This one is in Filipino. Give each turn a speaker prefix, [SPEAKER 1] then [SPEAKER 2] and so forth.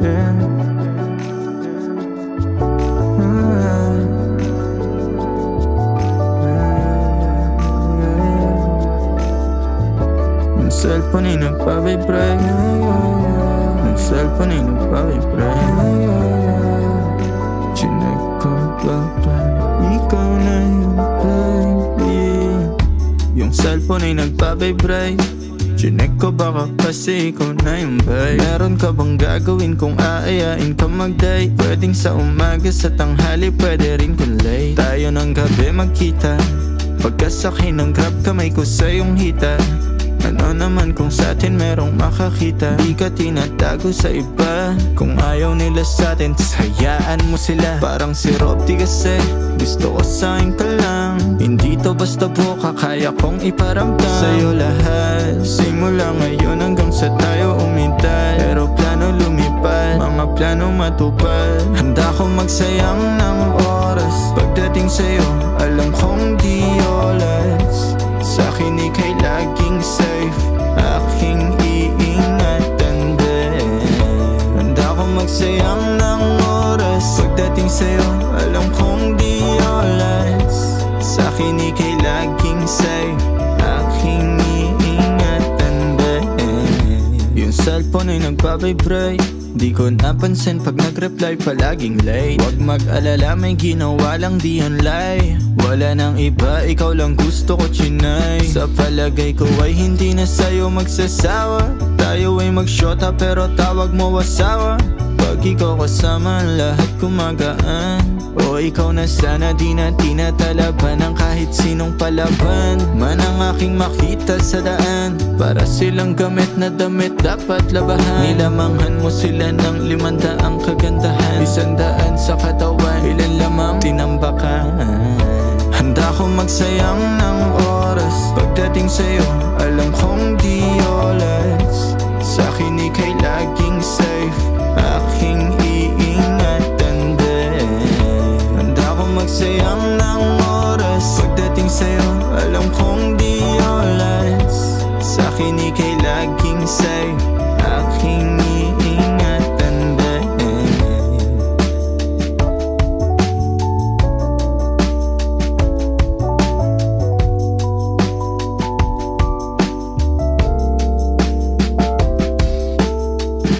[SPEAKER 1] Yeah. Ah. Ang cellphone ay nagpa-vibrate Ang cellphone ay nagpa-vibrate Chinek ko baka ikaw na yung baby Yung cellphone ay nagpa-vibrate Chinek ko baka kasi ikaw na yung babe Meron ka bang gagawin kung aayain ka mag-date Pwedeng sa umaga, sa tanghali, pwede rin kung late. Tayo ng gabi magkita. Pagkasakay ng grab kamay ko sa iyong hita. Ano naman kung sa atin merong makakita? Di ka tinatago sa iba. Kung ayaw nila sa atin Hayaan mo sila. Parang si Rob di kasi Gusto ko sa'yo ka lang. Hindi to basta buka Kaya kong iparamdam. Sa'yo lahat Simula ngayon hanggang sa tayo umintay Pero plano lumipad Mga plano matupad. Handa ko magsayang ng oras. Pagdating sa'yo Alam kong di olas sa akin ika'y laging safe. Aking iingatan din. Handa ko magsayang ng oras. Pagdating sa'yo, alam kong di olas Sa akin ika'y laging safe cellphone ay nagpa-vibrate Di ko napansin pag nag-reply palaging late. Huwag mag-alala may ginawa lang di online. Wala nang iba, ikaw lang gusto ko chinay. Sa palagay ko ay hindi na sa'yo magsasawa. Tayo ay magsyota pero tawag mo asawa Pag ikaw kasama lahat kumagaan. O ikaw na sana di na tinatalaban Ang kahit sinong palaban. Man ang aking makita sa daan. Para silang gamit na damit dapat labahan. Nilamanghan mo sila ng limandaang kagandahan. Isang daan sa katawan Ilan lamang tinambakan. Handa ko magsayang ng oras. Pagdating sa'yo Magsayang ng oras. Pagdating sa'yo Alam kong di olas Sa akin ika'y